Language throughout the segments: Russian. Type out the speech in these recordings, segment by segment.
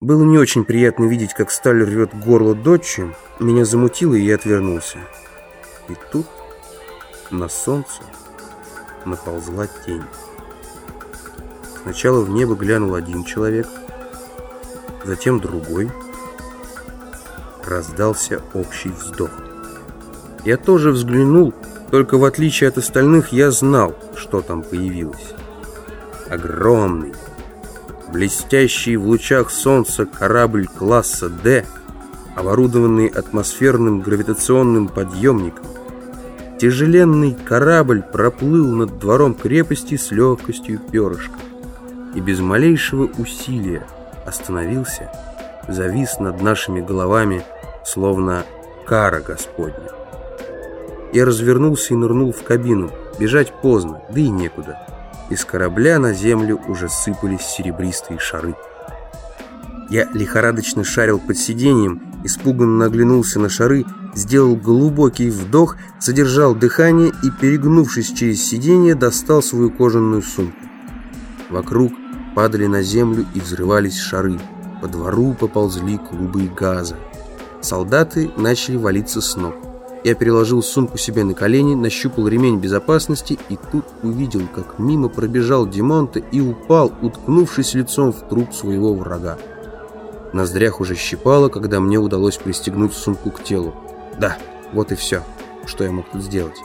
Было не очень приятно видеть, как сталь рвет горло дочи. Меня замутило, и я отвернулся. И тут на солнце наползла тень. Сначала в небо глянул один человек, затем другой. Раздался общий вздох. Я тоже взглянул, только в отличие от остальных я знал, что там появилось. Огромный, блестящий в лучах солнца корабль класса «Д», оборудованный атмосферным гравитационным подъемником. Тяжеленный корабль проплыл над двором крепости с легкостью перышка и без малейшего усилия остановился, завис над нашими головами, словно кара Господня. Я развернулся и нырнул в кабину. Бежать поздно, да и некуда. Из корабля на землю уже сыпались серебристые шары. Я лихорадочно шарил под сиденьем, испуганно оглянулся на шары, сделал глубокий вдох, задержал дыхание и, перегнувшись через сиденье, достал свою кожаную сумку. Вокруг падали на землю и взрывались шары. По двору поползли клубы газа. Солдаты начали валиться с ног. Я переложил сумку себе на колени, нащупал ремень безопасности и тут увидел, как мимо пробежал Димонта и упал, уткнувшись лицом в труп своего врага. Ноздрях уже щипало, когда мне удалось пристегнуть сумку к телу. Да, вот и все, что я мог тут сделать.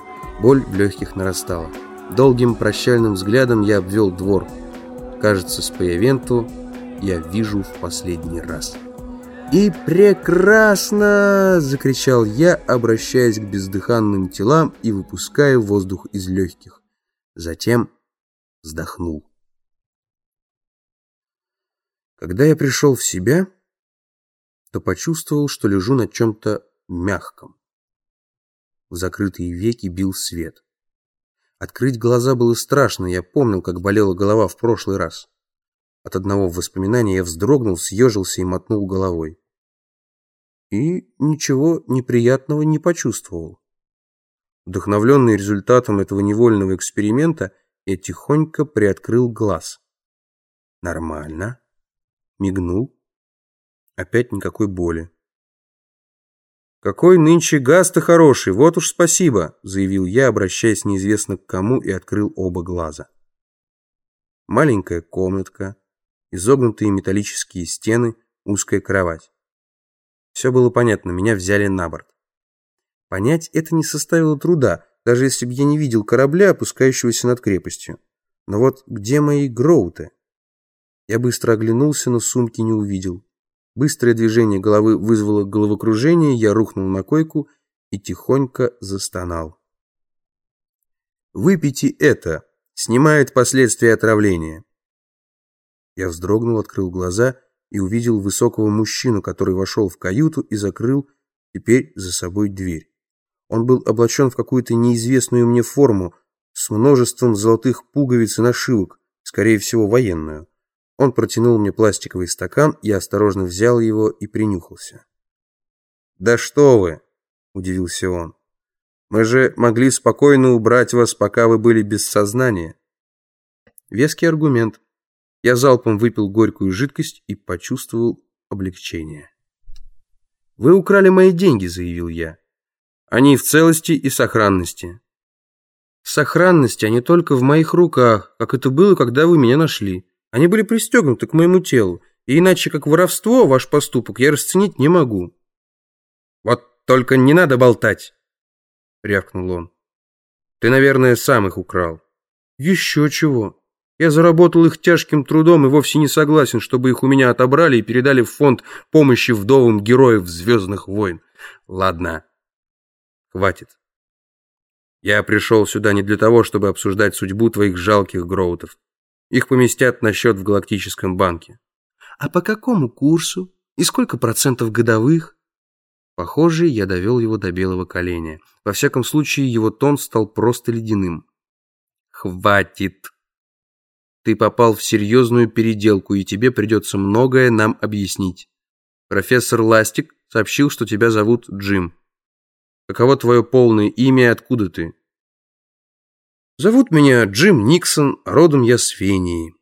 Боль в легких нарастала. Долгим прощальным взглядом я обвел двор. Кажется, с Паявенту я вижу в последний раз. «И прекрасно!» — закричал я, обращаясь к бездыханным телам и выпуская воздух из легких. Затем вздохнул. Когда я пришел в себя, то почувствовал, что лежу на чем-то мягком. В закрытые веки бил свет. Открыть глаза было страшно, я помнил, как болела голова в прошлый раз. От одного воспоминания я вздрогнул, съежился и мотнул головой и ничего неприятного не почувствовал. Вдохновленный результатом этого невольного эксперимента, я тихонько приоткрыл глаз. Нормально. Мигнул. Опять никакой боли. «Какой нынче газ-то хороший, вот уж спасибо», заявил я, обращаясь неизвестно к кому, и открыл оба глаза. Маленькая комнатка, изогнутые металлические стены, узкая кровать. Все было понятно, меня взяли на борт. Понять это не составило труда, даже если бы я не видел корабля, опускающегося над крепостью. Но вот где мои гроуты? Я быстро оглянулся, но сумки не увидел. Быстрое движение головы вызвало головокружение, я рухнул на койку и тихонько застонал. «Выпейте это! Снимает последствия отравления!» Я вздрогнул, открыл глаза и увидел высокого мужчину, который вошел в каюту и закрыл теперь за собой дверь. Он был облачен в какую-то неизвестную мне форму с множеством золотых пуговиц и нашивок, скорее всего, военную. Он протянул мне пластиковый стакан, я осторожно взял его и принюхался. «Да что вы!» – удивился он. «Мы же могли спокойно убрать вас, пока вы были без сознания». Веский аргумент. Я залпом выпил горькую жидкость и почувствовал облегчение. «Вы украли мои деньги», — заявил я. «Они в целости и сохранности». «В сохранности они только в моих руках, как это было, когда вы меня нашли. Они были пристегнуты к моему телу, и иначе как воровство ваш поступок я расценить не могу». «Вот только не надо болтать», — рявкнул он. «Ты, наверное, сам их украл». «Еще чего». Я заработал их тяжким трудом и вовсе не согласен, чтобы их у меня отобрали и передали в фонд помощи вдовам героев Звездных войн. Ладно, хватит. Я пришел сюда не для того, чтобы обсуждать судьбу твоих жалких гроутов. Их поместят на счет в Галактическом банке. А по какому курсу? И сколько процентов годовых? Похоже, я довел его до белого коленя. Во всяком случае, его тон стал просто ледяным. «Хватит!» Ты попал в серьезную переделку, и тебе придется многое нам объяснить. Профессор Ластик сообщил, что тебя зовут Джим. Каково твое полное имя и откуда ты? Зовут меня Джим Никсон, родом я с Фении.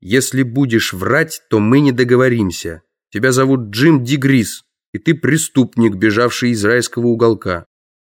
Если будешь врать, то мы не договоримся. Тебя зовут Джим Дигрис, и ты преступник, бежавший из райского уголка.